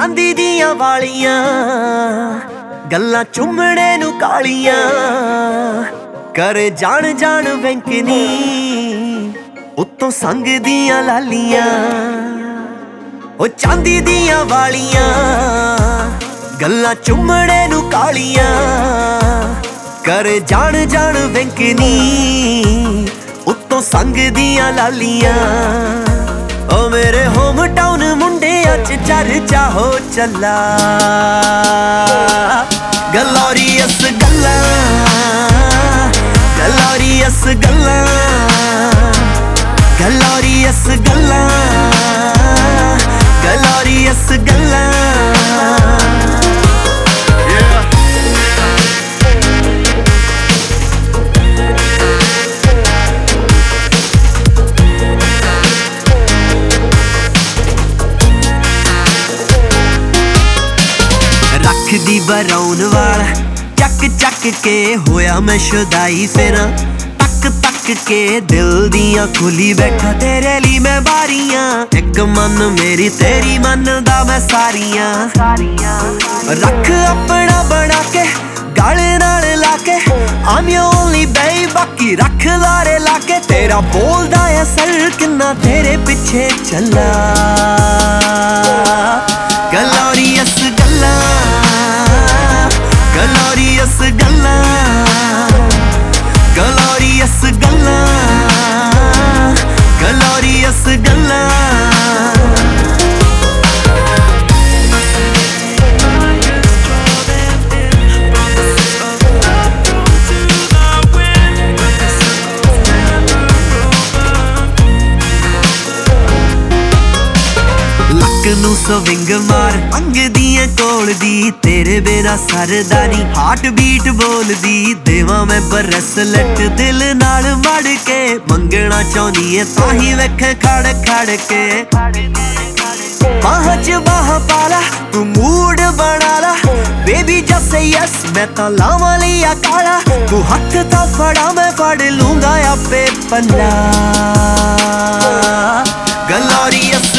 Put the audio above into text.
ਚਾਂਦੀ ਦੀਆਂ ਵਾਲੀਆਂ, ਗੱਲਾਂ ਚੁੰਮਣੇ ਨੂੰ ਕਾਲੀਆਂ। ਕਰੇ ਜਾਣ ਜਾਣ ਵੈਂਕਨੀ, ਉੱਤੋਂ ਸੰਗ ਦੀਆਂ ਲਾਲੀਆਂ। ਉਹ ਚਾਂਦੀ ਦੀਆਂ ਵਾਲੀਆਂ, ਗੱਲਾਂ ਚੁੰਮਣੇ ਨੂੰ ਕਾਲੀਆਂ। ਕਰੇ ਜਾਣ ਜਾਣ ਵੈਂਕਨੀ, ਉੱਤੋਂ ਸੰਗ ਦੀਆਂ ਲਾਲੀਆਂ। ਮੁੰਡਿਆਂ ਚ ਚੱਲਾ। ਗਲੋਰੀਅਸ ਗੱਲਾਂ ਗਲੋਰੀਅਸ ਗੱਲਾਂ ਗਲੋਰੀਅਸ ਗੱਲਾਂ ਗਲੋਰੀਅਸ ਰੱਖਦੀ ਬਰਾਉਨ ਵਾਲ। ਚੱਕ ਚੱਕ ਕੇ ਹੋਇਆ ਮੈਂ ਸ਼ੁਦਾਈ ਫੇਰਾਂ ਤੱਕ ਤੱਕ ਕੇ ਦਿਲ ਦੀਆਂ ਖੁੱਲੀ ਬੈਠਾ ਤੇਰੇ ਲਈ ਮੈਂ ਬਾਰੀਆਂ ਇੱਕ ਮਨ ਮੇਰੀ ਤੇਰੀ ਮੰਨਦਾ ਮੈਂ ਸਾਰੀਆਂ। ਰੱਖ ਆਪਣਾ ਬਣਾ ਕੇ, ਗਲ ਨਾਲ ਲਾ ਕੇ। I'm your only babe, ਬਾਕੀ ਰੱਖ ਲਾਰੇ ਲਾ ਕੇ। ਤੇਰਾ ਬੋਲਦਾ ਐ ਸਰ ਕਿੰਨਾ ਤੇਰੇ ਪਿੱਛੇ ਚੱਲਾ। ਗੱਲਾਂ ਲੱਕ ਨੂੰ ਸਵਿੰਗ ਮਾਰ ਅੰਗ ਦੀਆਂ ਕੋਲ ਦੀ ਤੇਰੇ ਬਿਨਾ ਸਰਦਾ ਹਾਰਟ ਬੀਟ ਬੋਲਦੀ, ਦੇਵਾਂ ਮੈਂ ਬਰਸਲਟ। ਦਿਲ ਨਾਲ ਮੜ ਕੇ ਮੰਗਣਾ ਚਾਹੁੰਦੀ ਏ ਤਾਂ ਹੀ ਵੇਖ ਖੜ ਖੜ ਕੇ। ਬਾਹਾਂ 'ਚ ਬਾਹਾਂ ਪਾਲਾ, ਤੂੰ ਮੂਡ ਬਣਾ ਲਾ। ਬੇਬੀ ਜਸ ਯਸ ਮੈਂ ਤਾਂ ਲਾਵਾਂ ਲਈ ਆ ਕਾਲਾ। ਤੂੰ ਹੱਥ ਤਾਂ ਫੜਾ, ਮੈਂ ਫੜ ਲੂੰਗਾ ਆਪੇ ਪੱਲਾ ਗਲੋਰੀਅਸ